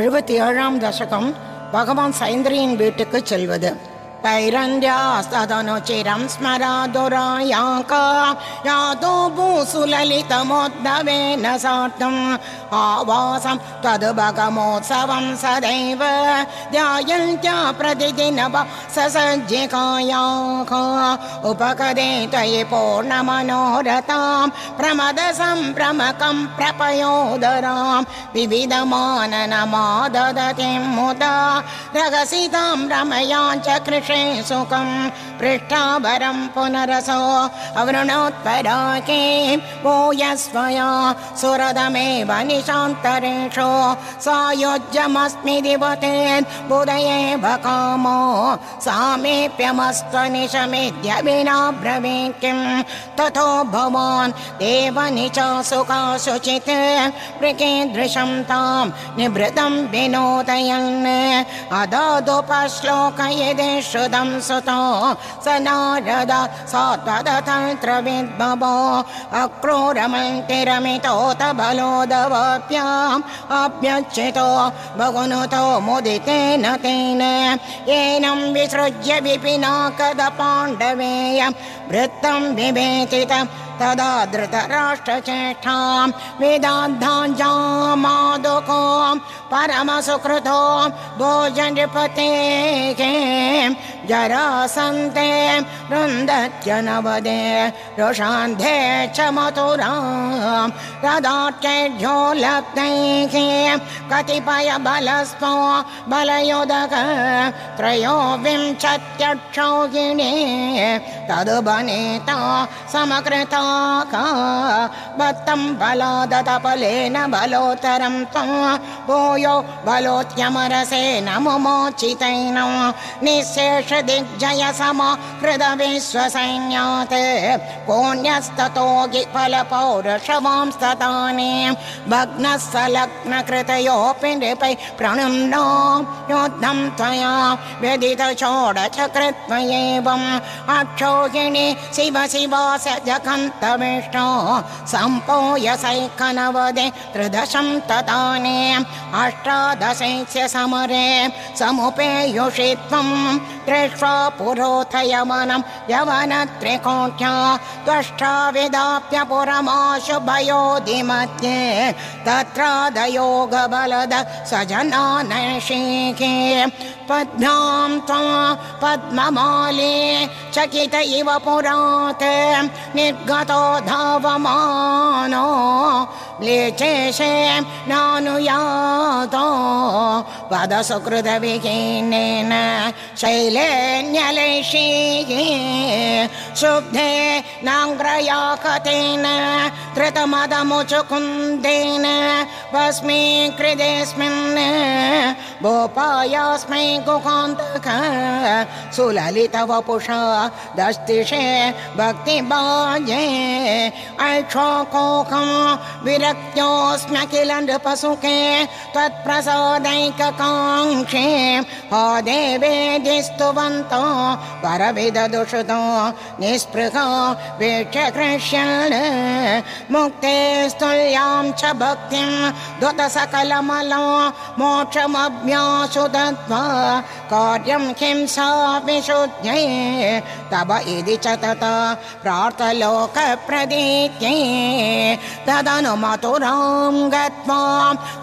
எழுபத்தி ஏழாம் தசகம் பகவான் சைந்திரியின் வீட்டுக்கு செல்வது. पैरन्द्यास्तदनुचिरं स्मरादुरायाका। यातो भूसुललितमोद्भवेन सार्धम्। आवासं त्वद्भगमोत्सवं सदैव। ध्यायन्त्या प्रतिदिनव ससज्जिकायाः उपकरे त्वयि पूर्णमनोरथां प्रमदसम्भ्रमकं प्रपयोदरां विविधमाननमाददतिं मुदा। रगसितां च कृष्ण सुखं पृष्ठाभरं पुनरसो अवृणोत्पराके वो यस्वया सुरदमेव निशान्तरेषु सायुज्यमस्मि दिवते बुधये भकामो सामीप्यमस्त्वनिशमेद्य विना ब्रवी किं? ततो भवान् देवनि च सुखाशुचित् प्रकीदृशं तां निभृतं विनोदयन्। अदादुपश्लोकयदे श्रुतं सुतो स नारद सा त्वदतन्त्रविद्भवो अक्रूरमन्तिरमितोत बलोदवाप्याम् अभ्यच्युतो भगुनुतो मुदितेन तेन। येनं विसृज्य विपिना कद पाण्डवेय वृत्तं विभेतितं तदा धृतराष्ट्रचेष्टां वेदान्धाञ्जामादुको परमसुकृतो भोजनपतेः जरासन्ते रुन्धत्यनवदे, रुषान्धे च मथुरां रदाक्षैढ्यो लब्धैः कतिपयबलस्थो बलयुदक, त्रयोविंशत्यक्षौहिणी तदुभनेता समकृताका बला बलादतपलेन बलोतरं त्वं, भूयो बलोत्यमरसेन मुमोचितैनं, निःशेष दिग्जय सम हृदविश्वसैन्यात् कोण्यस्ततो फलपौरुषवांस्ततानि भग्नः सलग्नकृतयोऽपि नृपै प्रणुम्नो योद्धं त्वया व्यदितचोडचकृत्वयेवम् अक्षोहिणी शिव शिवा स जकन्तविष्णो सम्पोयसैकनवदे त्रिदशं ततानि अष्टादशैस्य समरे समुपेयुषि त्वं दृष्ट्वा पुरोथयमनं यवनत्रिकोट्या त्वष्टाविदाप्य पुरमाशुभयोधिमध्ये तत्रादयोगबलद सजनानैषीके पद्भ्यां त्वा पद्ममाले चकित इव पुरात् निर्गतो धावमानो लेचेशे नानुयातो पदसुकृतविहीनेन शैलेन्यलैषीः शुद्धे नाङ्ग्रया कतेन धृतमदमुचुकुन्देन भस्मीकृतेऽस्मिन् भोपायास्मै गुकान्तक सुललितवपुषा दस्तिषे भक्तिबाजे ऐक्षोकोकं विरक्त्योऽस्म्यखिल नृपसुखे त्वत्प्रसादैककाङ्क्षे हो देवेदिस्तुवन्तो परविददुषुतो निःस्पृहो वीक्ष्य कृष्यन् मुक्ते स्तुल्यां च भक्तिं दुतसकलमलो कार्यं हिंसा विशुद्ध्यै तव इति च तथा प्रार्थलोकप्रदीत्यै तदनु मथुरां गत्वा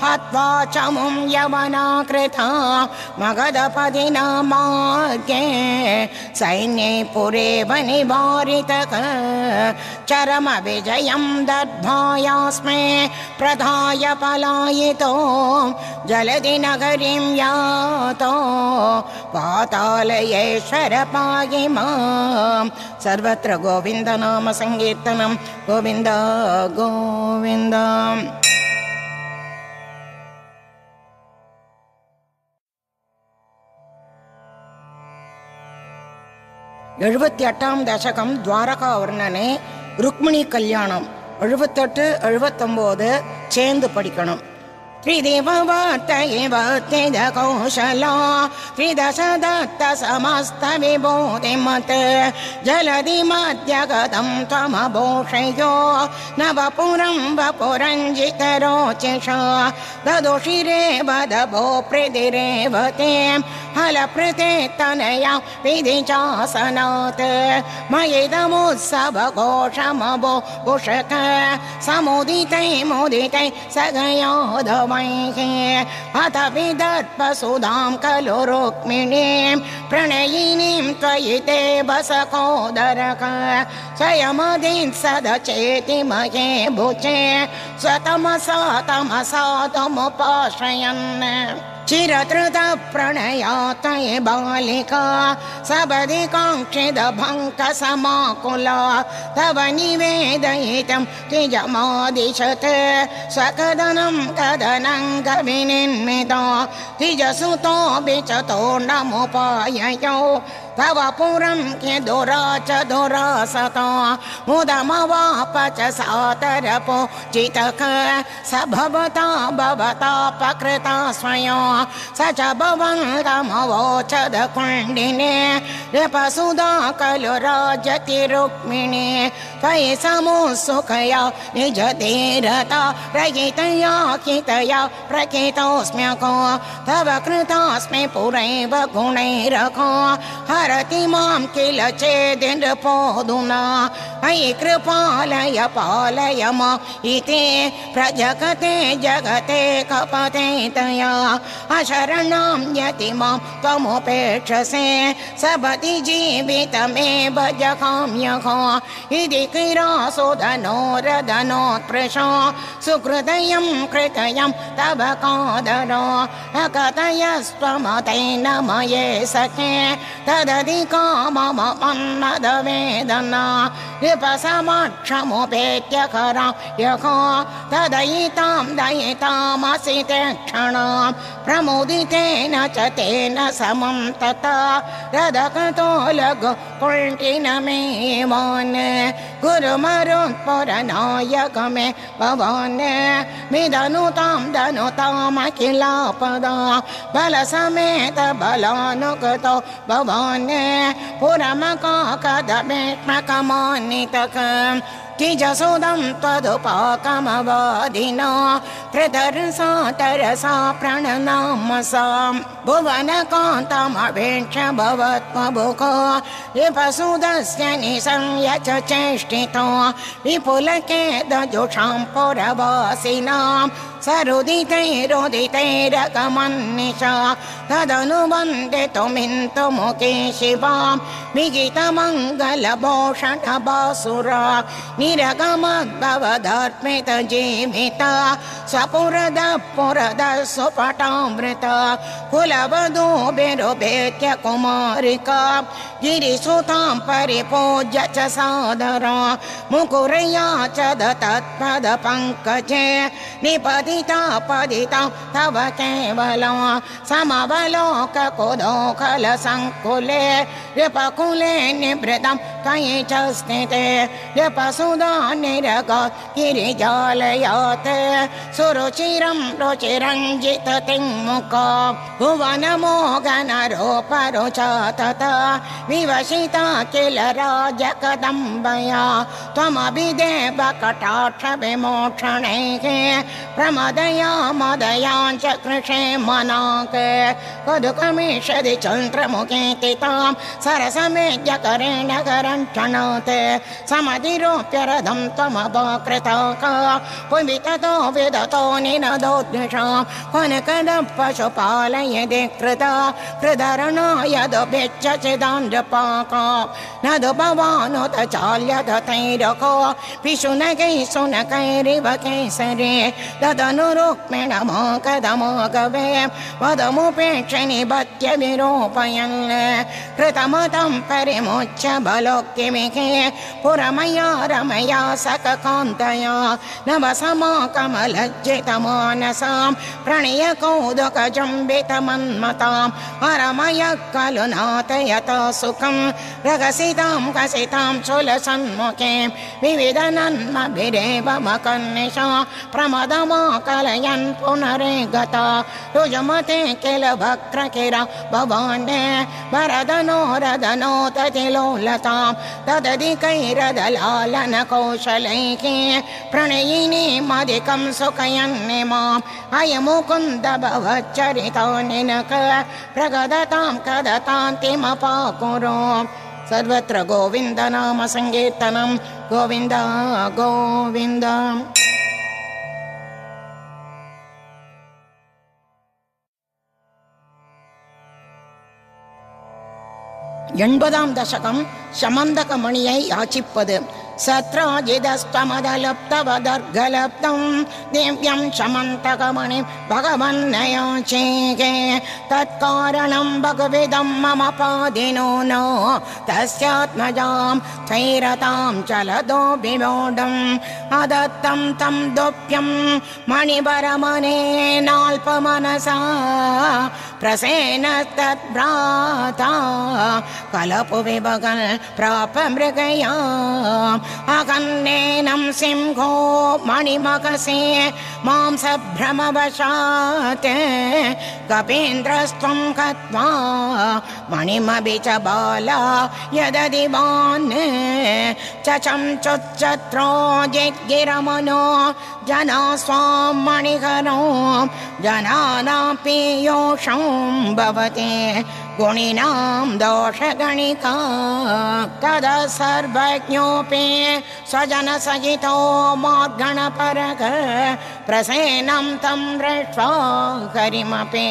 हत्वा च मुं यवनाकृता मगधपदिना मार्गे। सैन्ये पुरेव निवारितः चरमविजयं दद्भायास्मे प्रधाय पलायितो जलदि नगरीं यातो पातालयेश्वर पाहि मां सर्वत्र गोविन्दनाम सङ्कीर्तनं गोविन्द गोविन्द எழுபத்தி எட்டாம் தசகம் துவாரகா வர்ணனை ருக்மிணி கல்யாணம் எழுபத்தெட்டு எழுபத்தொம்போது சேர்ந்து படிக்கணும் त्रिदेववत एव त्रिदकौशला त्रिदश दत्त समस्त विभूतिमत् जलदि मध्यगतं त्वमभूषयो नवपुरं वपुरञ्जितरोचिषा ददुषिरे वदभो प्रीतिरेव ते हलप्रीते तनया विधि चासनात् मयिदमुत्सव घोषमभो पुषक समुदितै मुदितै सगयोधवैः अथ विदत्पसुधां खलु रुक्मिणीं प्रणयिनीं त्वयि ते बसकोदरक। स्वयमदीन् सदचेति महे भुचे स्वतमसा तमसा तमुपाश्रयन् चिरतृत प्रणयातये बालिका सबदि काङ्क्षिद भङ्क समाकुला तव निवेदयितं तिजमादिशत् स्वकदनं कदनं कविनिर्मिता तिजसुतो नमुपाययौ तव पुरं के दुरा च दुरासता। मुदमवाप च सातरपो चितक स भवता भवता पकृता स्वयं। स च भवन्तमवोचद कुण्डिने रिपसुधा खलु राजति रुक्मिणी त्वयि समुत्सुकया निज धीरता प्रहितया हितया प्रकृतोऽस्म्यको। तव कृतास्मि पुरैव गुणैरको हरति मां किल चेदिन्द्रपोदुना अयि कृपालय पालय मा। इति प्रजगते जगते कपते तया अशरणं यति मां त्वमुपेक्षसे। सबति जीवितमेव जगाम्यः इति किरासुधनो रदनोत्पृशो सुहृदयं कृतयं तव कादरो। अकथयस्त्वमतैन मये सखे तदधिका मम मन्मदवेदना विपसमक्षमुपेत्य करा यको तदयितां दयितामसि ते क्षणां प्रमुदितेन च तेन समं तथा रदकतो लघु गुरुमरुत्पुरनायक मे भवान् विदनुतां दनुतामखिलापदा बलसमेत बलानुगतो भवान् पुरमकाकदमेष्मकमान्नितकम् तिजसुदं त्वदुपाकमवादिना त्रिधरसा तरसा प्रणनामसां भुवनकान्तमवेक्ष भवत्वभुको विपसुदस्य निसंय च चेष्टितो विपुलके दजुषां पुरवासिनां सरुदितैरुदितैरगमन्निशा तदनुबन्धितुमिन्तुमुखे शिवां। विगितमङ्गलभूषणबासुरा निरगमद्भवधर्मित जीविता स्वपुरद पुरद सुपटामृत कुलवधू बिरुभेत्य कुमारिका। गिरिसुतां परिपूज्य च सादरा। मुकुरया च दत्तत्पद पङ्कजे निपतिता पदिता तव केवला। समवलोक कुदोखल सङ्कुले रिपकुले निभृतं कयि च स्थिते। रिपसुधा निरग गिरिजालयात् सुरुचिरं रुचिरञ्जित तिङ्मुखा भुवनमोगनरूपरुच तथा विवशिता किल राजकदम्बया। त्वमभिदेव कटाक्ष विमोक्षणैः प्रमदया मदयाञ्च कृषे मनाक। कदुकमिषदि चन्द्रमुखे तितां सरसमेज्यकरेण करञ्चणात् समधिरोप्य रथं त्वमपाकृताक पुविततो कनकद पशुपालयदि कृता कृधरणाय दुभिच्च चिदाञ्जपाका न दुभवानुत चाल्यत तैरको पिशुनकै सुनकैरिव केसरे तदनुरुक्मिण मोकदमोगवे वदमुपेक्ष निबत्य विरूपयन् कृतमतं परिमुच्य बलोक्यमिके पुरमया रमया सककान्तया नवसमाकमलज्जितमानसां प्रणय कौदुकजुम्बितमन्मतां हरमय खलु नाथयत सुखं रगसितां कसितां चुलसन्मुखे विविधनन्मभिरेव मकन्निशा प्रमदमाकलयन् पुनरे गता रुजमते किल भक्रकिर भवाने वरदनो रदनो ततिलोलतां तदधिकैरदलालन कौशलैः प्रणयिनीमधिकं सुखयन्निमाम् अयमुकुन्द भवच्चरितो निनक प्रगदतां कदतान्तिमपाकुरु सर्वत्र गोविन्द नाम सङ्कीर्तनं गोविन्द गोविन्द எண்பதாம் தசகம் சமந்தக மணியை யாச்சிப்பது सत्राजिदस्तमदलप्तवदर्गलप्तं दिव्यं शमन्तकमणिं भगवन्नयाचेगे तत्कारणं भगविदं मम पादिनो न। तस्यात्मजां थैरतां चलदो विमोढम् अदत्तं तं दुप्यं मणिवरमनेनाल्पमनसा प्रसेनस्तद्भ्राता कलपु विभगन् प्राप मृगया अगन्नेनं सिंहो मणिमकसे मांसभ्रमवशात् कपीन्द्रस्त्वं गत्वा मणिमपि च बाला यददिवान् चचं चुच्चत्रो जिग्गिरमनो जना स्वां मणिकरो जनानापि योषं भवते गुणिनां दोषगणिका तदा सर्वज्ञोऽपि स्वजनसहितो मार्गणपरग प्रसेनं तं दृष्ट्वा हरिमपि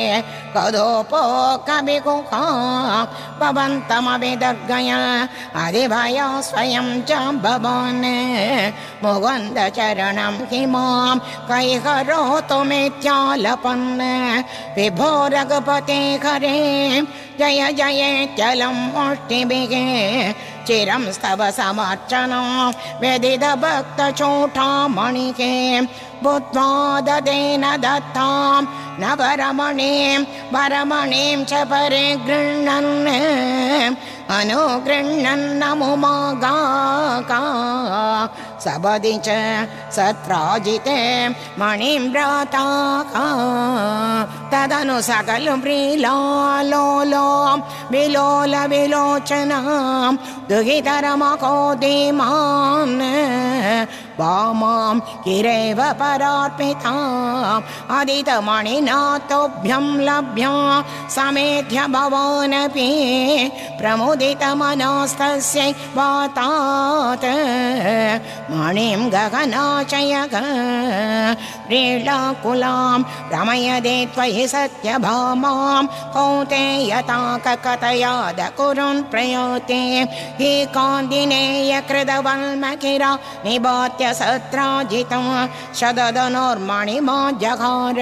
कदोपो कविकुका भवन्तमभिदर्गय अधिभय स्वयं च भवान् मुकुन्दचरणं हि मां कैकरोतुमित्यालपन् विभो रघुपते हरे जय जयेत्यलं मुष्टिभिः चिरं स्तव समर्चनं। व्यदितभक्तचूटामणिके भूत्वा ददेन दत्तां नवरमणीं वरमणीं च परिगृह्णन्। अनुगृह्णन्नमुमागाका सबदि च सत्राजिते मणिं व्राताका तदनु सकल व्रीलालोलो विलोल विलोचनां दुहितरमकोदिमान् वामां किरेव परार्पिताम् अदितमणिनाथोभ्यं लभ्य समेध्य भवानपि प्रमुदितमनस्तस्यै वातात्। मणिं गगनाचयग व्रीडाकुलां रमयदे त्वयि सत्यभामां कौन्तेयताककथयाद कुरुन् प्रयोते हि कान्दिनेय कृतवल्मकिरा निबात्य सत्राजितं शददनोर्मणिमा जघार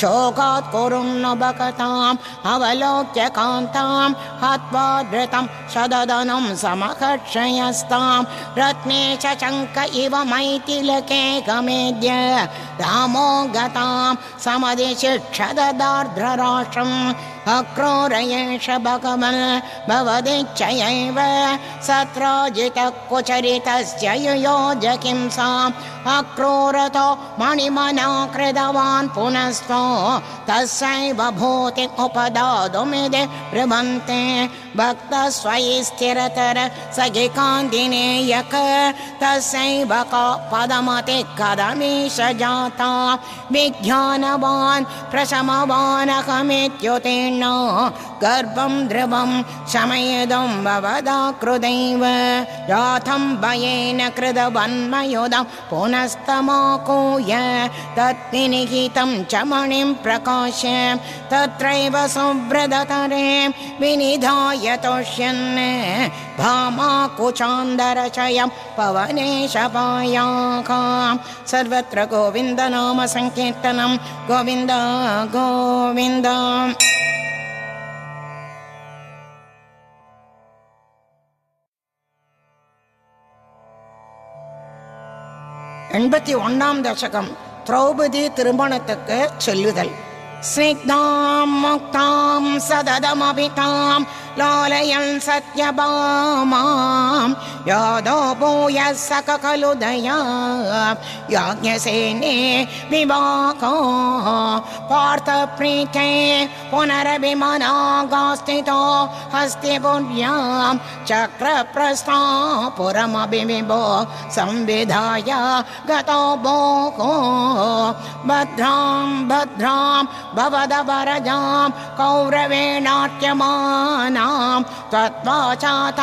शोकात् कुरुन्न बकताम् अवलोक्य कान्तां हत्वा धृतं शददनं समकर्षयस्तां रत्ने च चङ्क इव मैथिलके गमेद्य रामो गतां समदिशिक्षददार्ध्रराष्ट्रम् अक्रोरयेष भगवन् भवदिच्छयैव सत्राजितः कुचरितस्य युयोज किं साम् अक्रोरतो मणिमना कृतवान् पुनस्त्वो तस्यैव भूति उपदातुमिति ब्रुवन्ते। भक्तस्वयि स्थिरतर सखि कान्दिनेयक तस्यैव का पदमति कदमीश जाता। विज्ञानवान् गर्भं ध्रुवं शमयदं भवदा कृदैव। याथं भयेन कृतवन्मयुधं पुनस्तमाकूय। तत्विनिहितं च मणिं प्रकाश तत्रैव सुव्रततरे विनिधाय तोष्यन्। भामाकुचान्दरचयं पवनेशपायाकां सर्वत्र गोविन्दनाम सङ्कीर्तनं। गोविन्द गोविन्द எண்பத்தி ஒன்றாம் தசகம் திரௌபதி திருமணத்துக்கு செல்லுதல். ஸ்னிக்தாம் முக்தாம் சததமபிதாம் लालयन् सत्यभामां यादो भूयः खलु दया याज्ञसेने विवाको पार्थप्रीते पुनरभिमनागास्थितो हस्तिपुर्यां चक्रप्रस्था पुरमभिविभो संविधाय गतो भोको भद्रां भद्रां भवदवरजां कौरवेणाट्यमानां त्वत्वाचातामकृत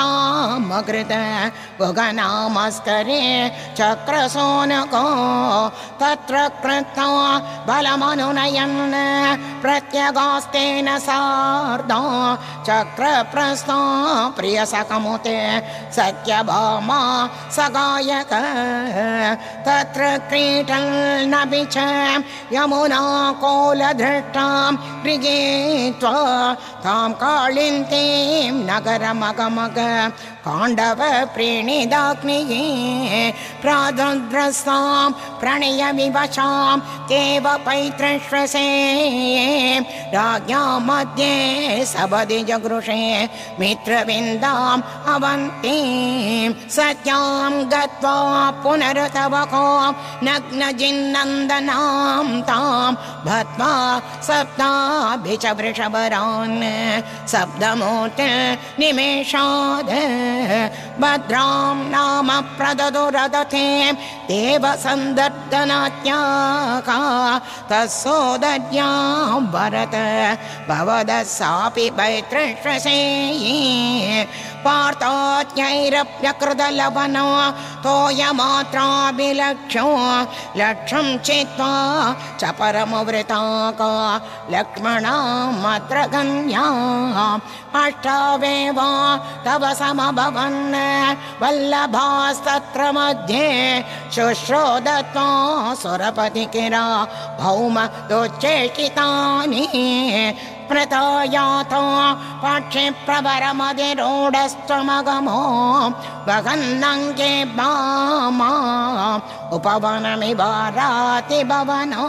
गुगनामस्तरे चक्रसोनको तत्र कृत्वा बलमनुनयन् प्रत्यगास्तेन सार्ध चक्रप्रस्था प्रियसकमुते सत्यभामा सगायक तत्र क्रीटन्नपि च यमुना कोलधृष्टां मृगेत्वा तां நகர மகமக काण्डव प्रीणिदाग्निः प्रादुद्रस्तां प्रणयविवशां देव पैत्रश्वसे राज्ञा मध्ये सबदि जगृषे मित्रविन्दाम् अवन्तीं सत्यां गत्वा पुनरतवको नग्नजिन्नन्दनां तां भत्वा सप्ताभि च वृषभरान् सप्तमूर्ति निमेषाद है। भद्रां नाम प्रददो रदथे देवसन्दर्दनात्याका तत्सोदर्यां भरत भवदः सापि पैत्रश्वसेयी पार्थाज्ञैरप्यकृतलवनो तोयमात्राभिलक्ष्यो लक्ष्यं चित्वा च परमवृताका लक्ष्मणामत्र गम्या अष्टावेव तव समभवन् वल्लभास्तत्र मध्ये शुश्रो दत्त्वा सुरपतिकिरा भौम दोच्चेष्टितानि प्रतायातो पक्षि प्रवरमधिरूढस्त्वमगमो वगन्नङ्गे बामा। उपवनमिवाराति भवनो।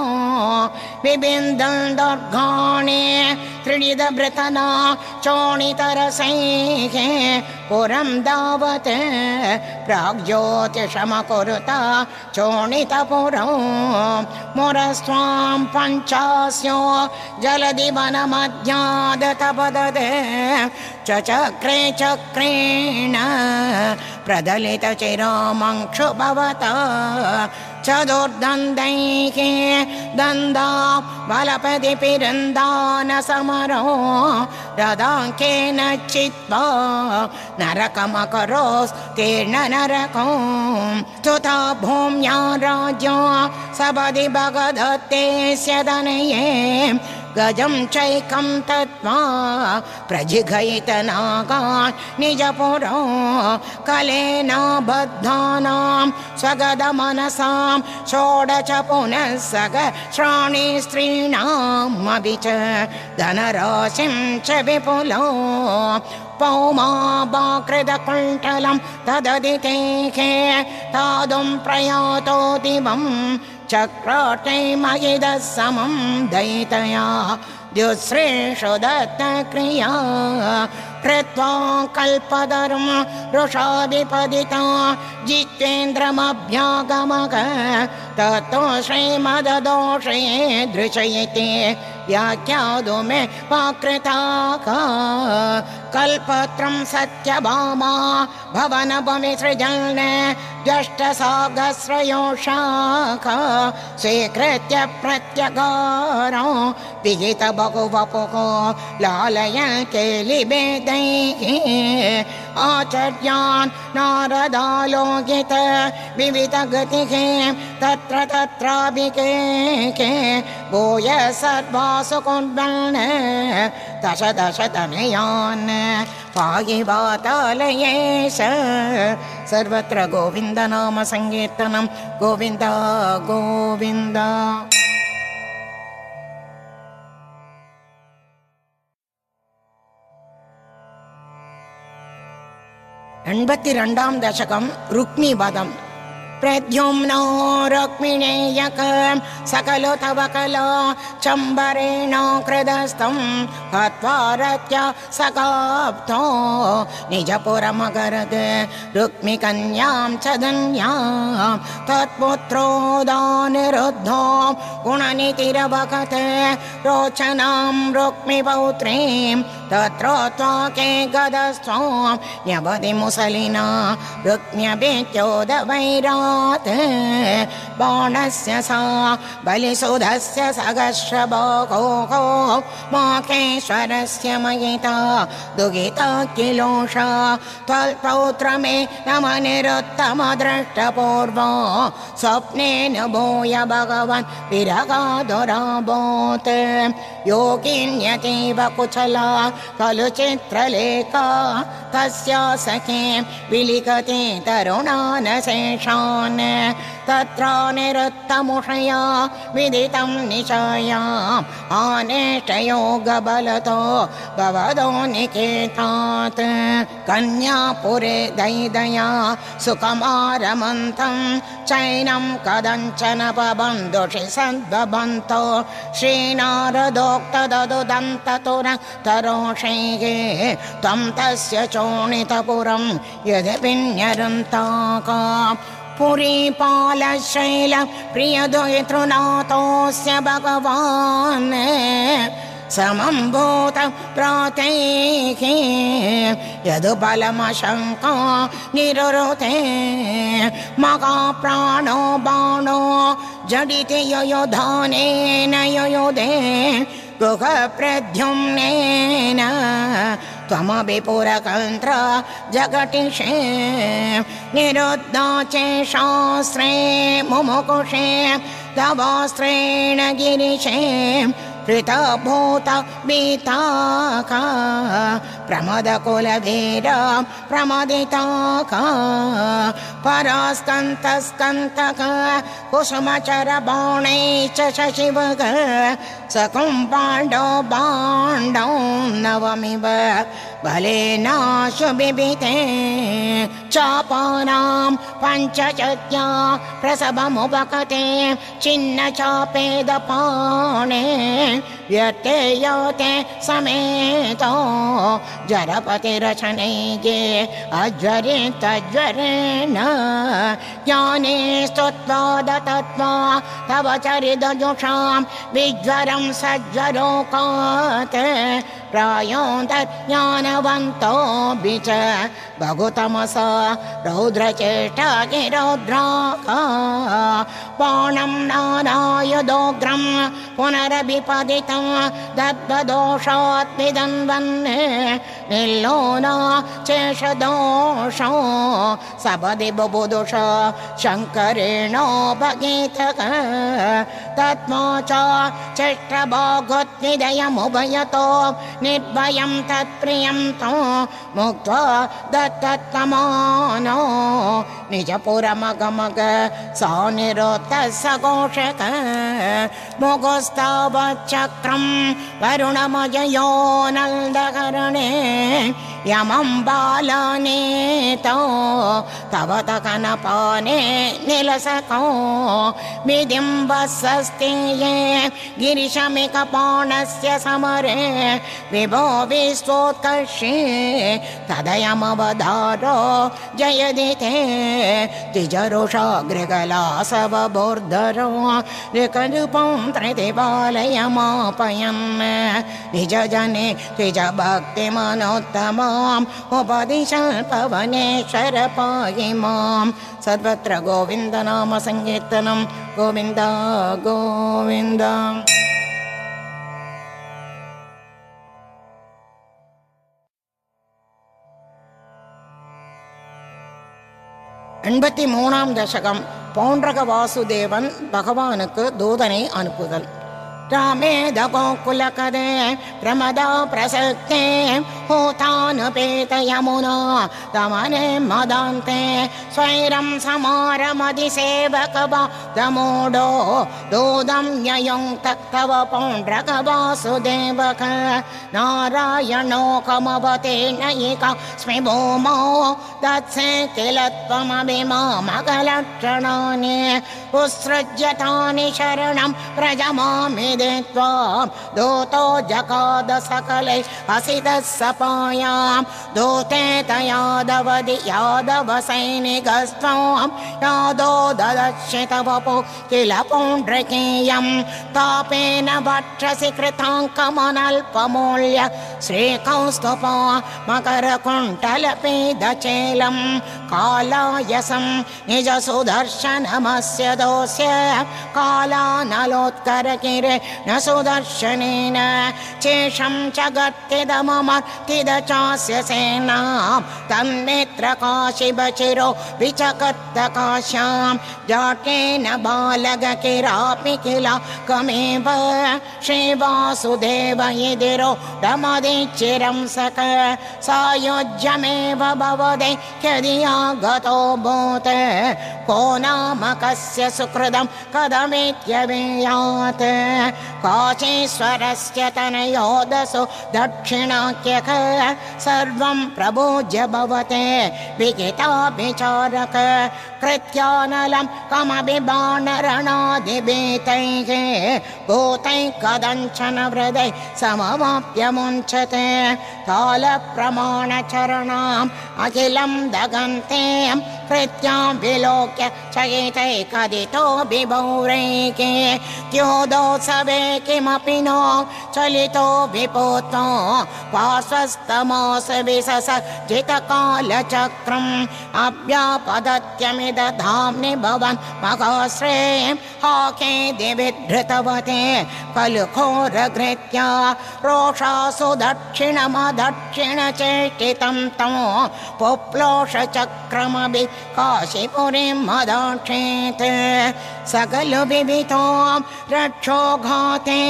बिबिन्दन् दुर्गाणि त्रिणिदभृतना चोणितरसैः पुरं दावत् प्राग्ज्योतिषमकुरुता चोणितपुरं। मुरस्त्वां पञ्चास्यो जलदिवनमध्यादतपदद चक्रे चक्रेण प्रदलितचिरामङ्क्षु भवता चतुर्दन्दैः दन्दा बलपदिपिरन्दानसमरो रदाङ्केन चित्वा नरकमकरोस्तीर्ण नरको स्तुता भूम्या राज्ञो सबदि भगदत्ते स्यदनये गजं चैकं तत्त्वा प्रजिघयितनागान् निजपुरो कलेना बद्धानां स्वगदमनसां षोडश पुनः सग श्राणि स्त्रीणामपि च धनराशिं च विपुलो पौमाबाकृतकुण्ठलं तददितेः तादुं प्रयातो दिवं चक्राटे समं दयितया द्युश्रेषु दत्तक्रिया कृत्वा कल्पधर्म रुषाभिपदिता जितेन्द्रमभ्यागमग ततो श्रीमददोषे दृशयति व्याख्यातु मे पाकृताका कल्पत्रं सत्यभामा भवनभमिसृजन् द्यष्टसागस्रयोषाखा स्वीकृत्य प्रत्यगारो विहित बहुवपुः लालयन् केलिभेदैः आचर्यान् नारदालोकित विविधगतिः तत्र तत्राभिके भूय सर्वासु कुर्वन् दश दशतनयान् पाहि वातालयेश। सर्वत्र गोविन्दनाम सङ्कीर्तनं। गोविन्द गोविन्द अण्तिरण्डां दशकं रुक्मिपदं प्रद्युम्नो रुक्मिणेयक सकलो तव कलो चम्बरेण कृदस्तं हत्वा रत्या सकाब्धो निजपुरमगरद् रुक्मिकन्यां च धन्यां तत्पुत्रोदानिरुद्धो दानुरुद्धो रोचनां रुक्मिपौत्रीं तत्र त्वाके गदस्त्वां न्यवति मुसलिना रुक्म्यभित्योदवैरात् बाणस्य सा बलिसुधस्य सगश्रबाहो माखेश्वरस्य मयिता दुगिता किलोषा त्वल्पौत्र मे नमनिरुत्तमदृष्टपूर्वा स्वप्नेन भूय भगवन् विरगाधुराबोत् योगिन्यतीव कुशला खलु चित्रलेखा तस्य सखे विलिखते तरुणानशेषान् तत्र निरुत्तमुषया विदितं निशया आनेष्टयोगबलतो भवदो निकेतात्। कन्यापुरे दैदया सुकमारमन्तं चैनं कदञ्चन बन्धुषि सद्बन्तो श्रीनारदोक्तददुदन्ततुर तरोषैः त्वं तस्य चोणितपुरं यद्विन्यरन्ताका पुरीपालशैल प्रियदुतृनाथोऽस्य भगवान् समं भूत प्रातैः यदुबलमशङ्का निरुते मगाप्राणो बाणो जडिति ययोधानेन ययोदे गुहप्रद्युम्नेन त्वमपि पुरकन्त्र जगटिषे निरुद्धा चे शास्त्रे मुमुकुषे तवास्त्रेण गिरिशे पृथभूत प्रमदिताका परास्कन्तस्कन्तक कुसुमचर बाणै च सकुम्बाण्डो बाण्डौ नवमिव बलेनाशु बिबिते चापानां पञ्चचत्या प्रसभमुपकते छिन्न चापेदपाणे व्यत्ययोते समेतो जरपतिरचनैगे अज्वरितज्वरेण ज्ञाने स्तुत्वादतत्वा तव चरिदजुषां विज्वरं सज्वरोकात् प्रायोन्तज्ञानवन्तोऽपि च बहुतमसा रौद्रचेष्टा गिरौद्राका बाणं नानायदोग्रं पुनरभिपदितं दद्वदोषात् विदन्वन् निर्लोना चेषदोषो सपदि बुबुदुष शङ्करेणोपगीतक तत्त्वा च चेष्टभागोद्विदयमुभयतो निर्भयं तत्प्रियं तो मुक्त्वा दत्तत्तमानो। निजपुरमगमग सा निरोत्तः सघोषक मुगुस्तवचक्रं वरुणमजयो नन्दकरणे name यमं बालनेतो तव तकनपाने निलसको। विदिम्बस्स्तेये गिरिशमिकपाणस्य समरे विभो विश्वोत्कर्षे तदयमवधारो जयदिते। द्विजरुषाग्रगलासवबोर्धरो ऋकरूपं त्रिदिपालयमापयन् निजजने द्विजभक्तिमनोत्तमाम् उपदिशल्पवनेश्वर पाहि मां सर्वत्र गोविन्दनाम सङ्कीर्तनं गोविन्द गोविन्द எண்பத்தி மூணாம் தசகம் பௌண்டரக வாசுதேவன் பகவானுக்கு தூதனை அனுப்புதல் ராமே தகோகுலகதே பிரமதா பிரசக்தே भूतानुपेत यमुना दमने मदान्ते। स्वैरं समारमधि सेवकबादमूढो दूदं ययुङ्क्त तव पौण्ड्रक वासुदेवक नारायणो कमवते नयिका स्मि भूमौ दत्से किल त्वमभिमामकलक्षणानि उत्सृज्यतानि शरणं प्रजमामि दे त्वां। दूतो जगाद सकले हसितः सपायां दूते तयादवदि यादव सैनिकस्त्वां यादो ददर्शित वपु किल पौण्ड्रकीयं तापेन वक्षसि कृताङ्कमनल्पमूल्य श्रीकौस्तुपा मकरकुण्टलपेदचेलं कालायसं निज सुदर्शनमस्य दोस्य कालानलोत्करकिरे न सुदर्शनेन चेषं च गत्यदममर्तिद चास्य सेनां तन्नेत्रकाशिबचिरो विचकर्तकाश्यां जाटेन बालगकिरापि किल कमेव श्रीवासुदेव रमदिचिरं सक सायुज्यमेव भवदे यदि आगतो भूत्। को नाम कस्य सुकृदं कदमेत्यवेयात् काचीश्वरस्य तनयोदसो दक्षिणाख्यक सर्वं प्रभोज्य भवते। विगिता विचारक कृत्यानलं कमपि बाणरणादिभीतैः भूतैः कदञ्चन हृदय समवाप्य कालप्रमाणचरणाम् अखिलं दगन्ते कृत्यां विलोक्य चयितै कदितो विभौरैके। द्योदोत्सवे किमपि नो चलितो विपूतो पार्श्वस्तमोस विसस जितकालचक्रम् अभ्यापदत्यमिदधाम्नि भवन् मघाश्रेयं हाके दिविधृतवते कलुघोरघृत्या रोषासु दक्षिणमदक्षिणचेष्टितं तं पुप्लोषचक्रमभि काशीपुरीं मदाक्षेत् सकलु विवितां रक्षोघाते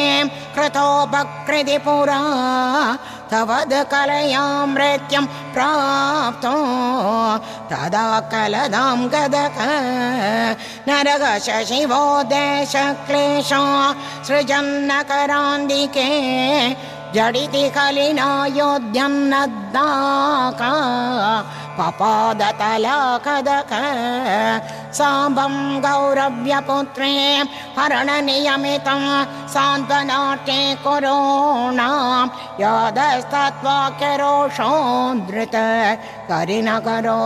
कृतो बकृति पुरा तवद् कलयां मृत्युं प्राप्तो तदा कलदां गदक नरग शशिवो देशक्लेशा सृजन्नकरान्दिके जडिति कलिना योध्यन्नद्दाका पपादतलाकदक साम्बं गौरव्यपुत्रे हरणनियमितं सान्त्वनाट्ये कुरोणां यादस्तत्वाक्यरोषोद्धृत करिनकरो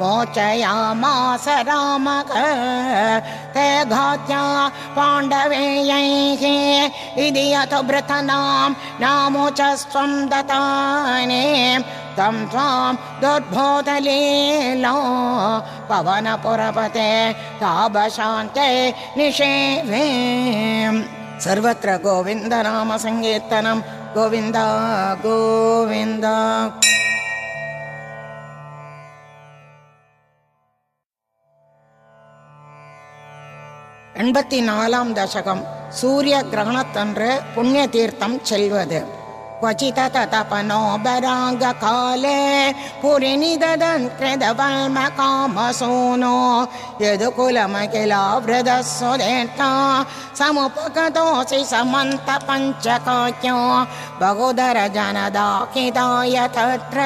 मोचयामास रामक। ते घात्या पाण्डवेयैः इति यथ भृतनां नामोचस्त्वं दतानि तं त्वां दुर्बोधलीलो पवनपुरपते तापशान्ते निषेवे सर्वत्र गोविन्दनामसङ्कीर्तनं गोविन्द गोविन्द எண்பத்தி நாலாம் தசகம் சூரிய கிரகணத்தன்று புண்ணிய தீர்த்தம் செல்வது क्वचित ततपनोबरागकाले पुरिनिददन्कृदवल्मकामसूनो यदुकुलमखिलावृदस्वदेष्टा समुपगतोऽसि समन्तपञ्चकाक्यो बहुधर जनदाकिदाय तत्र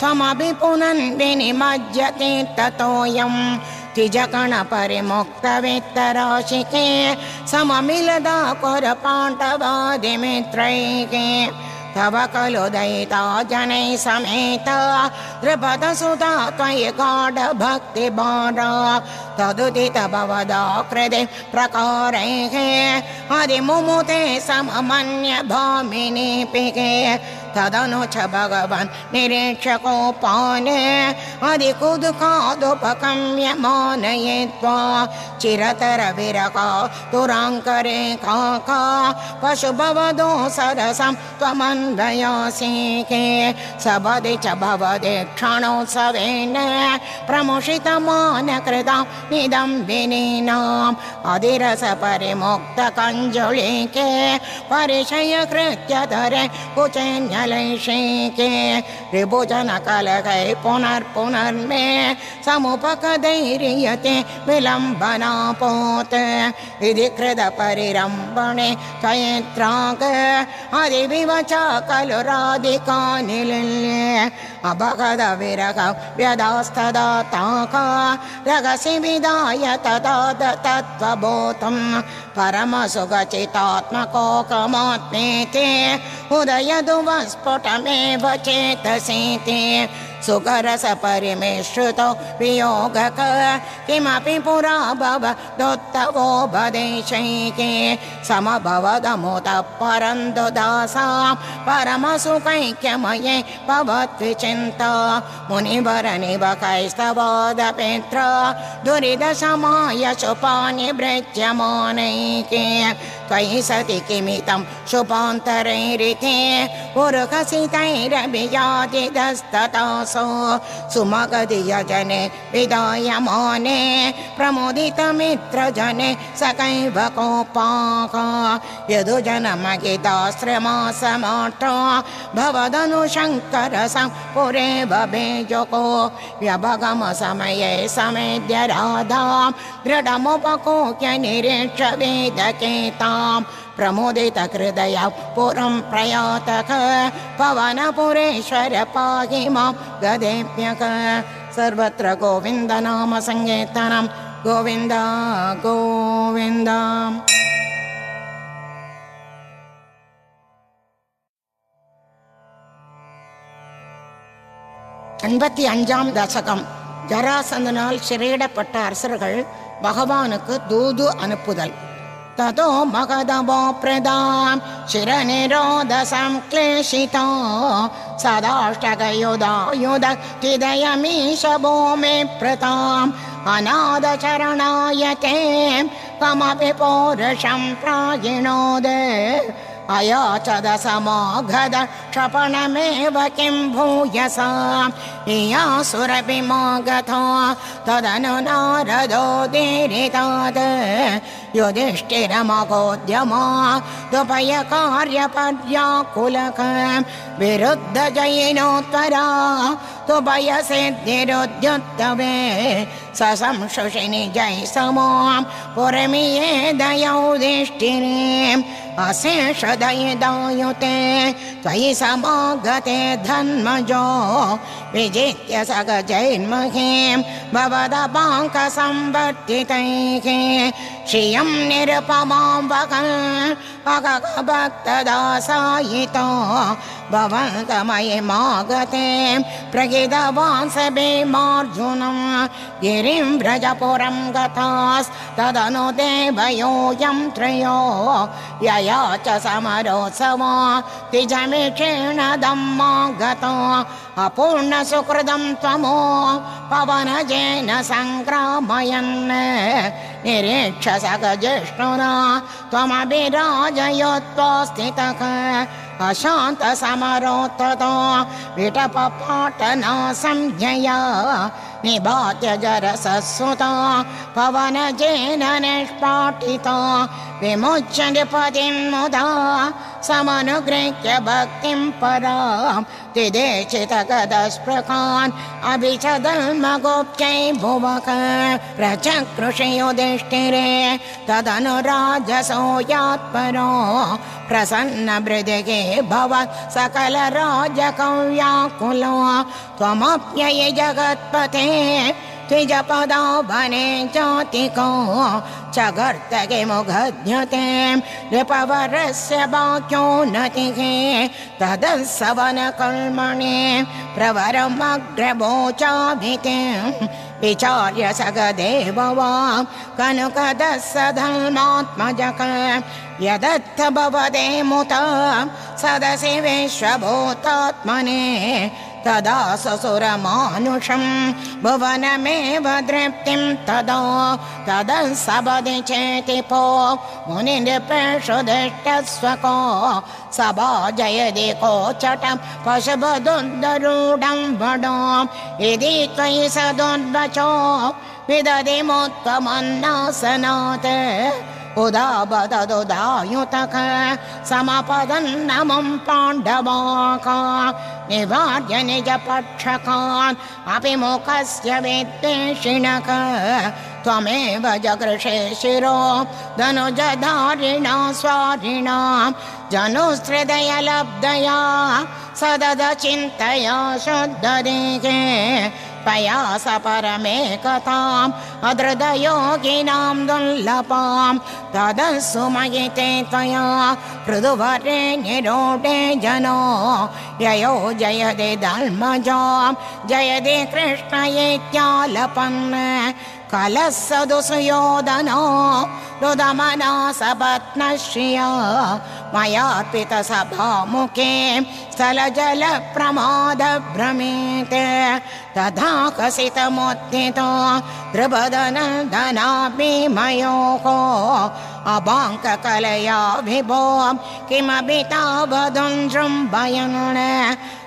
त्वमपि पुनन्विनिमज्यते ततोऽयम् तिजकणपरिमुक्तवित्तराशिके सममिलदा कुरपाण्डवादिमित्रैके तव खलु दयिता जनैः समेत द्रुपदसुता त्वयि गाढभक्तिभारा तदुदित भवदा कृते प्रकारैः हरिमुमुते सममन्य भामिनीपिके तदनु च भगवन् निरीक्षकोपान् अधिकुदुकादुपकम्य मानयित्वा चिरतर विरका तुराङ्करे काका पशुभवदो सरसं त्वमन्वयासीके सबदि च भवदे क्षणोत्सवेन प्रमुषितमानकृता निदम्बिनीनाम् अधिरस परिमुक्तकञ्जुलिके परिचय कृत्य धरे कुचेन्य कलैषेके ऋभुजनकलकै पुनर्पुनर्मे समुपकदैर्यते विलम्बनापोत। इति कृतपरिरम्भणे कयत्राग अधिविवचा खलु राधिका निलल्ये अभगद विरग व्यदास्तदा ताका रगसि विदाय तदा तत्त्वबोधम् परमसुखचितात्मकोकमात्मेते उदयदु चेतसीति सुकरसपरिमिश्रुतो वियोगक किमपि पुरा भव दोत्तवो भदेशैके समभवदमुतः परन्तु दासां परमसुखैक्यमये भवद्विचिन्ता मुनिवरनिवकैस्तवादपेत्र दुरिदशमाय शुपानि भृज्यमानैके त्वयि सति किमितं शुभान्तरैरिते। उरुकसितैरभियादिदस्ततासो सुमगधियजने विदायमाने। प्रमुदितमित्रजने सकैव कोपाक यदुजनमगिताश्रमासमाट्र भवदनुशङ्करसं पुरे भवेजको व्यभगमसमये समेद्य राधां। दृढमुपकोक्य निरीक्ष वेदकेतां प्रमुदितहृदय पुरं प्रयातक पवनपुरेश्वर पाहि मां गदेभ्यक सर्वत्र गोविन्दनाम सङ्कीर्तनं गोविन्द गोविन्द எண்பத்தி அஞ்சாம் தசகம் ஜராசந்தனால் சிறையிடப்பட்ட அரசர்கள் பகவானுக்கு தூது அனுப்புதல் ततो मगधमो प्रदां शिरनिरोदसं क्लेशिता भूमि हृदयमी शभो ते कमपि पौरुषं प्रायिणोद। प्रागिणोदे अयाचदसमाघदक्षपणमेव किं भूयसा। यासुरपि मागथा तदननारदो दीरितात्। युधिष्ठिरमगोद्यमा दुपय कार्यपर्याकुलक विरुद्धजयिनोत्तरा तुभयसिद्धिरुद्युत्तवे ससंशुषिनि जय समां पुरमिये दयौधिष्ठिरीम् अशेषदयिदायुते, त्वयि समागते धन्मजो, विजित्य सगजैर्महीं भवदपाङ्कसंवर्तितैः श्रियं निरुपमां वकन् अगभक्तदासायितो भवन्तमयि मागते प्रगितवान् स भीमार्जुनं गिरिं व्रजपुरं गतास्तदनु देवयोऽयं त्रयो। यया च समरोत्सवा तिजमिषेण दम्मा गतो अपूर्णसुकृदं त्वमो पवनजेन सङ्क्रामयन् निरीक्ष सगजिष्णुना अशान्तसमरोत्ततो विटपपाटना संज्ञया निभात्य जरसस्सुता पवनजेन निष्पाटिता विमुच्य नृपतिं मुदा समनुगृह्य भक्तिं परां तिदेशितगदस्पृकान् अभिचदल्मगोप्यै भुवक प्रचकृषि युधिष्ठिरे तदनुराजसोयात्परो प्रसन्न मृदिगे भव सकलराजकव्याकुलो त्वमप्ययि जगत्पते द्विजपदाभने जातिको चगर्तगे मुखज्ञते नृपवरस्य वाक्योन्नतिः तदस्सवनकर्मणे प्रवरमग्रभोचाभिते विचार्य सगदेव वा कनुकदस्स धर्मात्मजक यदत्थ भवदे मुत सदसि विश्वभूतात्मने तदा ससुरमानुषं भुवनमेव दृप्तिं तदा तदसबदि चेतिपो मुनिनृपेषुधिष्ठस्वको सभा जयदि कोचटं पशुबदुन्दरूढं वडो यदि त्वयि सदुन्वचो विदधिमुत्तमन्नासनात् उदाबददुदायुतक समपदन्नमं पाण्डवाका निवार्य निजपक्षकान् अपि मुखस्य विद्वेषिणक त्वमेव जगृषे शिरो धनुजधारिणा स्वारिणां जनुस्त्रिदयलब्धया सदद चिन्तया शुद्धदेहे पयास परमेकताम् अदृदयोगिनां दुर्लभां तदसुमयिते त्वया पृदुवरे निरोढे जनो। ययो जयदे धर्मजां जयदे कृष्ण इत्यालपन् कलः सदुसुयोधनो रुदमना सपत्नश्रिया मयार्पितसभामुखे स्थलजलप्रमादभ्रमीते तथा कसितमुत्थितो द्रुपदनन्दनापि मयोः अबाङ्ककलया विभो किमपि तावदुं शृम्भयन्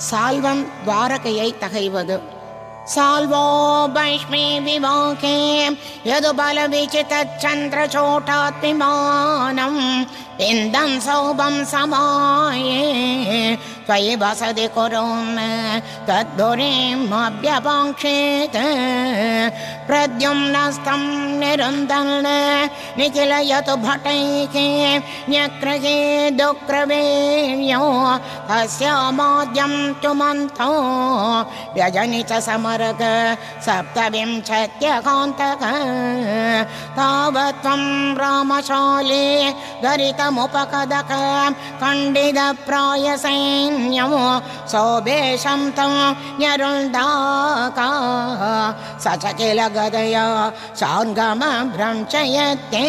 साल्वं द्वारकयै तहैवद् साल्वोपैष्मे विवाके यदुबलविचितच्चन्द्रचोटात्मिमानम् इन्दं सौभं समाये त्वयि वसति कुरुन् तद्भुरीमभ्यपाङ्क्षेत् प्रद्युम्नस्तं निरुन्दन् निखिलयतु भटैके न्यग्रहे दुःख्रवेण्यो तस्यामाद्यं तुमन्तो व्यजनि च समरग सप्तविंशत्यकान्तक तावत् त्वं रामशाले खण्डितप्रायसैन्यं सौभेशं तं न्यरुन्दाका स च किल गदया साङ्गमभ्रंशयत्ते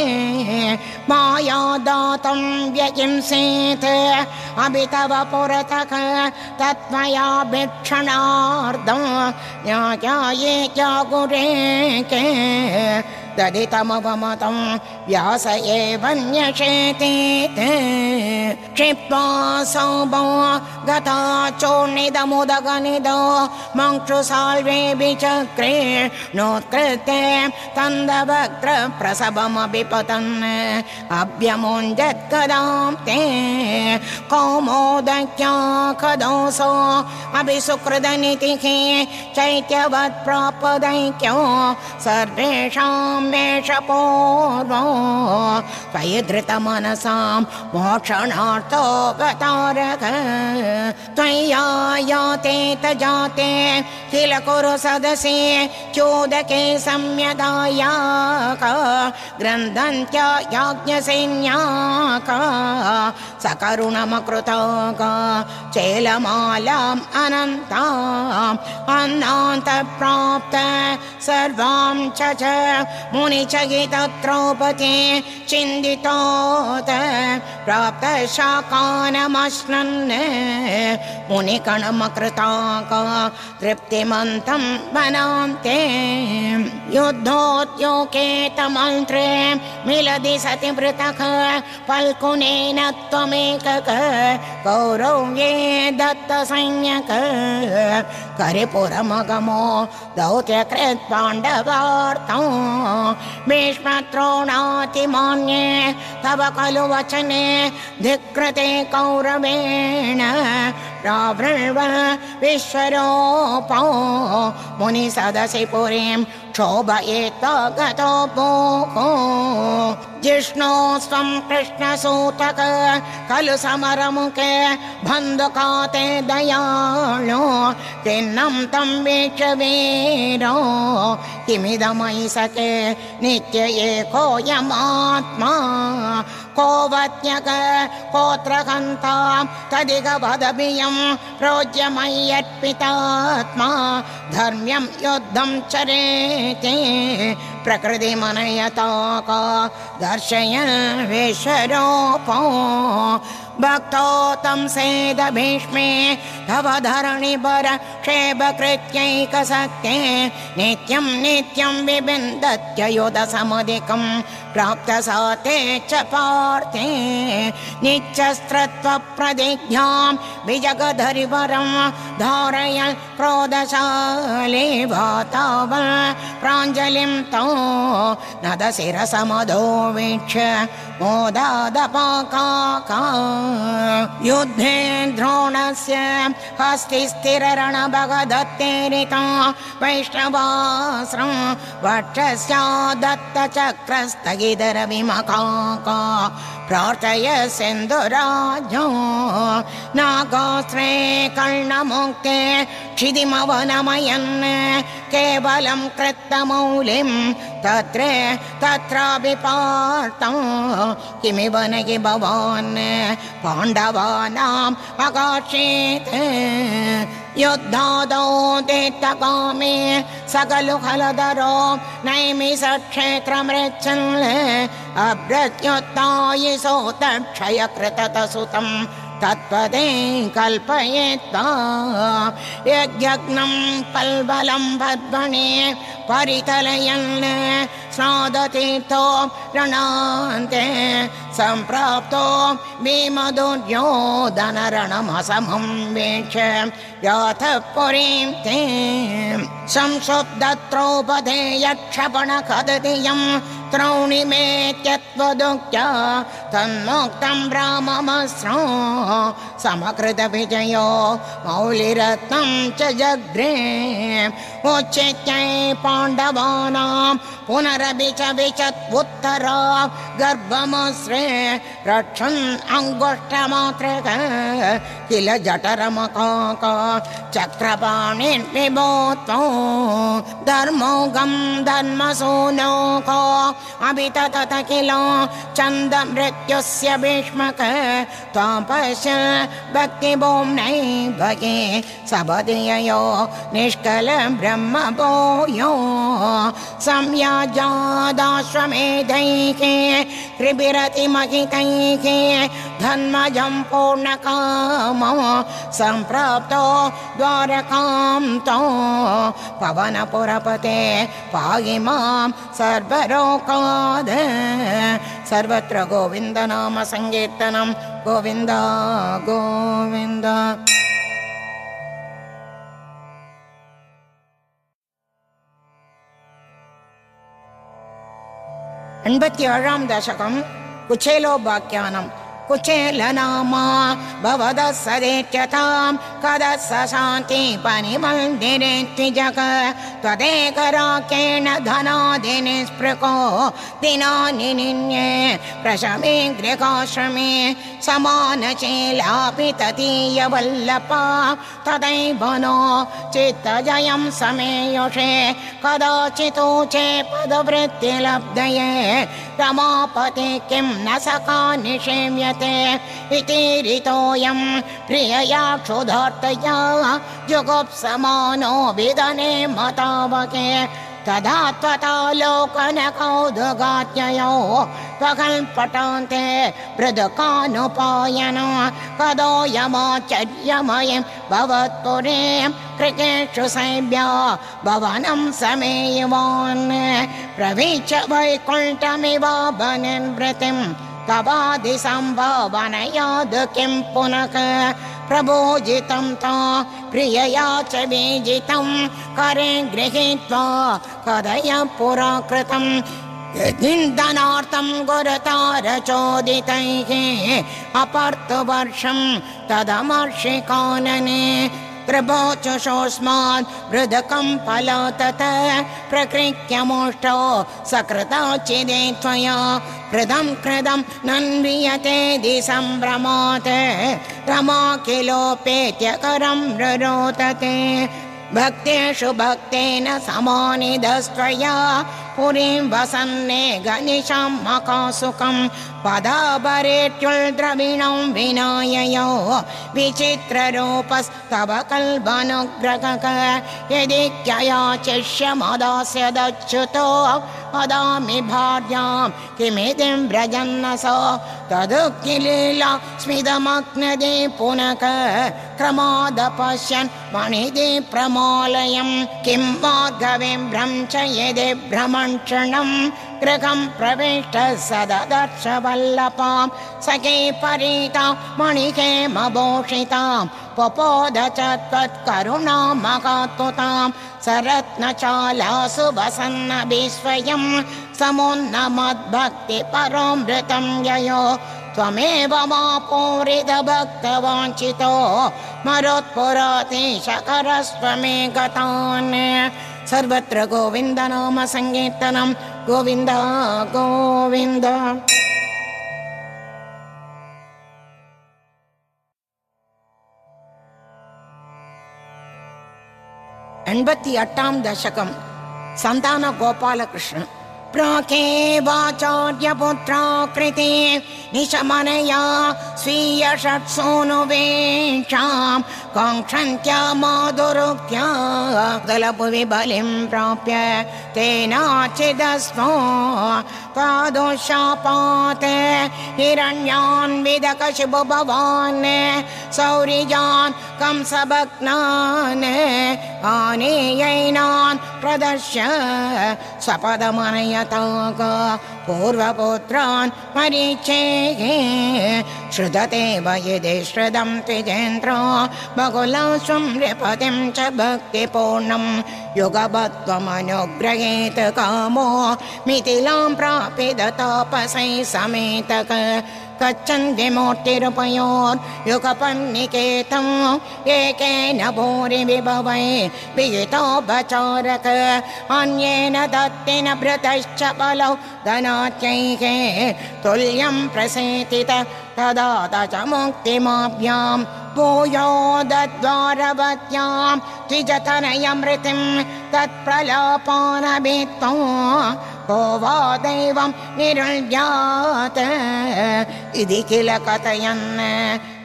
माया दातं व्यकिंसेत्। अभितव पुरतः तत्त्वया भिक्षणार्धं ज्ञाये चागुरे के ददितमवमतं व्यास एव न्यषेते क्षिप्त्वा सौभो गताचोन्निदमुदगनिदो मङ्क्षुसाल्वेऽपि चक्रे नोत्कृत्य तन्दभक्त्रप्रसभमपि पतन् अभ्यमुञ्जत्कदां ते कौमोदक्या कदोऽसो अपि सुकृदनितिके चैत्यवत्प्रापदैक्यो सर्वेषां वेषपूर्वो त्वयि धृतमनसां मोक्षणार्थोपतारक त्वय्या याते तजाते किल कुरु सदसि चोदके संयदायाक ग्रन्थन्त्य याज्ञसैन्याक सकरुणमकृताक चेलमालाम् अनन्ताम् अन्नान्तप्राप्त सर्वां च च मुनिचगितत्रोपते चिन्तितोत प्राप्त शाकानमश्नन् मुनिकणमकृताक तृप्तिमन्तं वनान्ते। युद्धोद्योकेतमन्त्रे मिलति सति पृथक् फल्कुनेन त्वमेकक कौरव्ये दत्तसैन्यक करिपुरमगमो दौत्यकृत् पाण्डवार्थं भीष्मद्रोणातिमान्ये तव खलु वचने धिकृते कौरवेण। प्रावृण्व विश्वरूपो मुनिसदसि पुरीं क्षोभयेत्वा गतो भोः जिष्णो स्वं कृष्णसूतक खलु समरमुखे बन्धुकाते दयाळो किन्नं तं वीक्ष वीरो किमिदमयि सखे नित्य एकोऽयमात्मा को वत्यक कोऽत्र हन्तां तदिग वदभियं प्रोज्यमय्यर्पितात्मा धर्म्यं युद्धं चरेति प्रकृतिमनयता का दर्शय विश्वरूपो। भक्तो तं सेद भीष्मे तव धरणि वर क्षेपकृत्यैकसत्ये नित्यं नित्यं विबिन्दत्ययुधसमधिकं प्राप्त सा ते च पार्थे। नित्यस्त्रत्वप्रतिज्ञां विजगधरिवरं धारय क्रोधशाले भाताव प्राञ्जलिं तो नदशिरसमधो वीक्ष्य मोदादपाका युद्धे द्रोणस्य हस्तिस्थिररणभगदत्तेरिता वैष्णवास्रं वक्षस्या प्रार्थय सिन्धुराजो नागास्त्रे कर्णमुक्ते क्षितिमवनमयन् केवलं कृत्तमौलिं तत्र तत्रापि पार्थं किमिव न कि भवान् पाण्डवानाम् अकाक्षेत् युद्धादौ तीर्थकामे सकलु खलधरो नैमि सक्षेत्रमृच्छन् अभ्रत्युत्तायिसो तक्षयकृततसुतं तत्पदे कल्पयेत्ता यज्ञग्नं कल्बलं पद्मणे परितलयन् स्नादतीर्थो रणान्ते सम्प्राप्तो भीमदुर्योधनरणमसमं वीक्ष याथ पुरीं ते यक्षपणखदतियं त्रौणिमेत्यत्वदुक्त्या तन्मुक्तं ब्राह्ममस्रो समकृतविजयो मौलिरत्नं च जग्रे उच्यते पाण्डवानां पुनरभिच विचत् उत्तरा गर्भमाश्रे किल जठरमकाका चक्रपाणिन् धर्म धर्मोगं अभी अभिततत किल चन्दमृत्युस्य भीष्मक पश्य भक्तिभूम्नै भगे सबदययो ब्रह्म भूयो संयाजादाश्वमेधैके त्रिभिरतिमहितैके धन्मजं पूर्णकाम सम्प्राप्तो द्वारकां तो पवनपुरपते पाहि मां सर्वरोकाद सर्वत्र गोविन्दनाम सङ्कीर्तनं गोविन्द गोविन्द எண்பத்தி ஏழாம் தசகம் குச்சேலோபாக்கியானம். कुचेलनामा भवद सदेत्यतां कद स शान्ति परिमन्दिरे त्रिजग त्वदेकराकेण धनादिनिस्पृको दिनानि निन्ये प्रशमे गृहाश्रमे समानशीलापि ततीयवल्लपा तदैव नो चित्तजयं समेयुषे कदाचितो चे पदवृत्तिलब्धये रमापते किं न सखा निषेव्यते इति ऋतोऽयं प्रियया क्षुधार्तया जुगुप्समानो विदने मतावके। तदा त्वतालोकनकौदुगात्ययो त्वकल्पटान्ते मृदुकानुपायन। कदोऽयमाचर्यमयं भवत्पुरे कृतेषु सैभ्या भवनं समेयवान्। प्रवीच वैकुण्ठमिव वनिर्वृतिं तवादिसम्भावनयाद् किं पुनः? प्रभोजितं ता प्रियया च बीजितं करे गृहीत्वा कदय पुरा कृतम् निन्दनार्थं गुरतारचोदितैः अपर्थवर्षं तदमर्षिकानने। प्रभोचुषोऽस्मात् मृदकं फलातत प्रकृत्यमुष्टो सकृताचिदे त्वया कृदं कृदं नन्वियते दिसम्भ्रमात् रमा किलोपेत्यकरं रुरोतते। भक्तेषु भक्तेन समानिधस्त्वया पुरीं वसन्ने गनिशां मकासुकं पदापरेत्युल्द्रविणं विनाययो विचित्ररूपस्तव कल्पनुग्रहक यदि क्ययाचिष्यमदास्यदच्युतो वदामि भार्यां किमितिं व्रजन्नस तदुक्तिलीला स्मितमग्नदे पुनक क्रमादपश्यन् मणिदे प्रमालयं किं मार्गविभ्रं च यदि भ्रमणक्षणं गृहं प्रविष्ट सददर्शवल्लपां सखे परितां मणिहेमभूषितां पपोद च त्वत्करुणामगातुतां सरत्नचालासु वसन्नभिस्वयं समुन्नमद्भक्तिपरोमृतं ययो। त्वमेव मा पूरितभक्तवाञ्छितो। मरोत्पुरातीशकरस्वमे गतान् सर्वत्र गोविन्दनाम सङ्कीर्तनं गोविन्द गोविन्द எண்பத்தி எட்டாம் தசகம் சந்தான கோபாலகிருஷ்ணன் प्राकेवाचार्यपुत्राकृते निशमनया स्वीयषट्सूनुवेषां काङ्क्षन्त्या माधुरुक्त्या दलभुवि बलिं प्राप्य तेनाचिदस्मो तादुशापात् हिरण्यान् विदकशुभ भवान् सौर्यान् कंसभग्नान् आनेयैनान् प्रदर्श्य स्वपदमनयताक पूर्वपुत्रान् मरीचेः। श्रुतते वयदे श्रुतं त्रिजेन्द्र बहुलं संरपतिं च भक्तिपूर्णं युगभत्वमनुग्रहेत कामो मिथिलां प्रापित तापसै समेतक। गच्छन् विमूर्तिरुपयोर् युगपन्निकेतम् एकेन भूरि विभवै विहितोपचारक अन्येन दत्तेन भृतश्च बलौ धनात्यैः तुल्यं प्रसेतित। तदा च मुक्तिमाभ्यां भूयो दद्वारवत्यां द्विजतनयमृतिं तत्प्रलापानभित्तो को वा दैवं निरुल्यात् इति किल कथयन्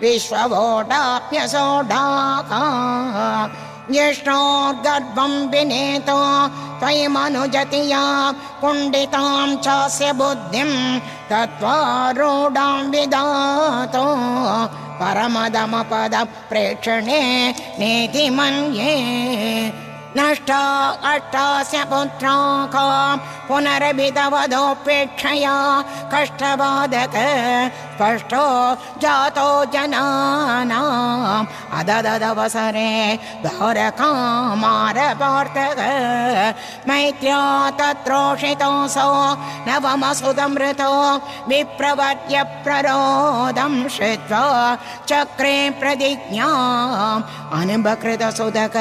विश्ववोडाप्यसोढाका ज्येष्ठोर्गर्भं विनेतो त्वयि मनुजति या कुण्डितां चास्य बुद्धिं तत्त्वारूढां विधातो परमदमपद प्रेक्षणे नेति मन्ये नष्टा अष्टास्य पुत्राकां पुनरभितवधोपेक्षया कष्टबाधक स्पष्टो जातो जनानाम्। अददवसरे घोरकामारपार्थक मैत्र्या तत्रोषितोऽसौ नवमसुतमृतो विप्रवर्त्य प्ररोदं श्रुत्वा चक्रे प्रतिज्ञाम्। अनुबकृतसुदक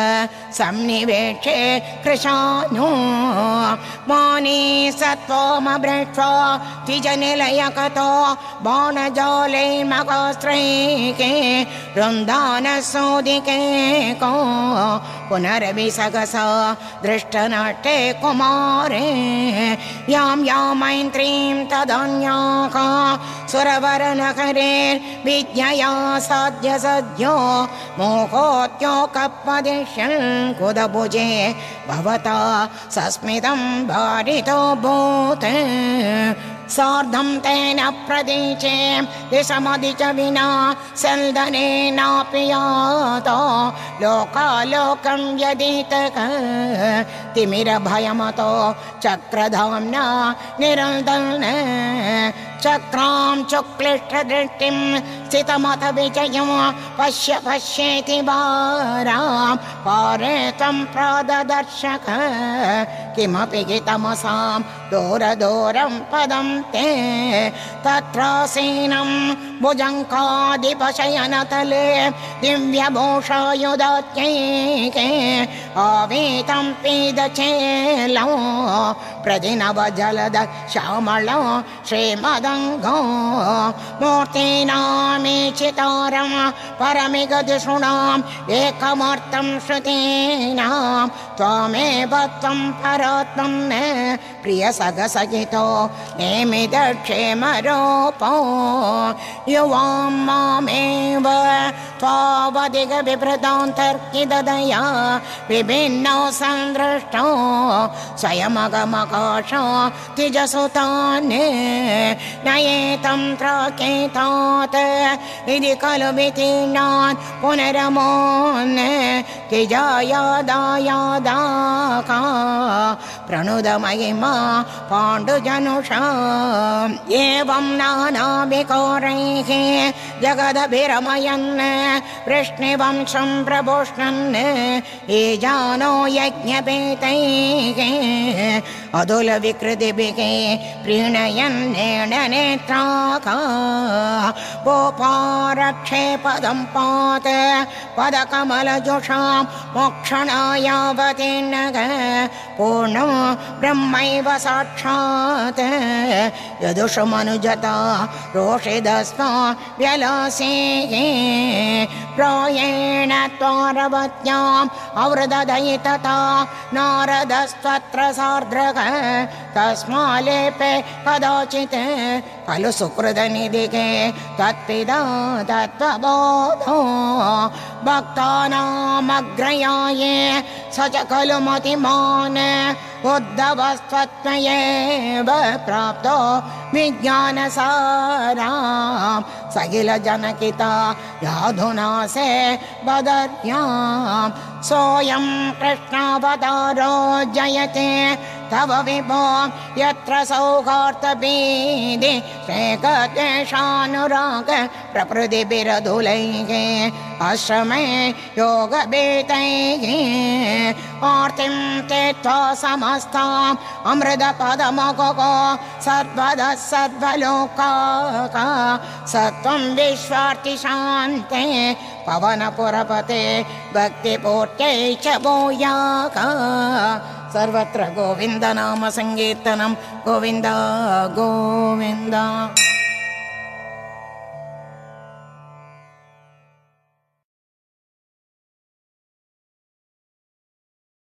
सन्निवेक्षे कृशानो। माने सत्त्वमभृष्ट्वा द्विजनिलयकतो बाणजाले मगास्त्रैके वृन्दानसोदिके को पुनरभिसगसा दृष्टनष्टे कुमारे। यां यां मैत्रीं तदन्याः सुरवरनगरे विद्यया साध्य सद्यो मोहोत्योकपदिश्यन् कुदभुजे भवता सस्मितं भारितो भूत् सार्धं तेन प्रदेशे दिशमधि च विना सल्दनेनापि यातो। लोकालोकं यदितक तिमिरभयमतो। चक्रधाम्ना निरन्दन् चक्रां चुक्लिष्टदृष्टिं स्थितमथ विजयं पश्य पश्येति वारां पारे प्राददर्शक। किमपि गितमसां दूरदूरं पदं ते। तत्रासीनं भुजङ्कादिपशयनतले दिव्यभूषायुधात्यैके आवीतं पीदचेलं प्रतिनवजलद श्यामलो श्रीमदङ्गो चितारं परमिगदिषूणाम् एकमर्थं श्रुतीनां त्वमेव त्वं परोत्तं प्रियसगसहितो नेमिदक्षेमरूपो युवां मामेव त्वावधिगविभृतान्तर्किदया विभिन्नौ सन्दृष्टौ स्वयमगमकाश तिजसुतान् नयेतं त्रकेतात्। इति खलु वितीर्णान् पुनरमोन् तिजायादायादाका प्रणुदमयिमा पाण्डुजनुषा। एवं नानाविकारैः जगदभिरमयन् वृष्णिवंशं प्रभुष्णन् ये जानो यज्ञपेतैः अदुलविकृतिभिः प्रीणयन्नेण नेत्राका गोपारक्षे पदं पात पदकमलजुषां मोक्षणायावतीर्न पूर्णं ब्रह्मैव साक्षात्। यदुषमनुजता रोषिदस्मा व्यलसे। प्रायेण त्वारवत्याम् अवृदधयितता नारदस्त्वत्र सार्द्रक तस्मालेपे कदाचित् खलु सुकृतनिधिके तत्पिदा तत्त्वबोधो। भक्तानामग्रयाये स च खलु मतिमान् उद्धवस्त्वत्मयेव प्राप्तो विज्ञानसारां सगिलजनकिता याधुना से बदर्यां सोऽयं कृष्णावतारो जयते तव विभो यत्र सौहार्तबीदि शेकदेशानुराग प्रकृतिभिरधुलैः आश्रमे योगभेदैः आर्तिं ते त्वा समस्ताम् अमृतपदमगो सर्वदः सर्वलोकाका सत्वं विश्वार्तिशान्ते पवनपुरपते भक्तिपूर्त्यै च भूयाका सर्वत्र गोविन्दनाम सङ्कीर्तनं गोविन्द गोविन्द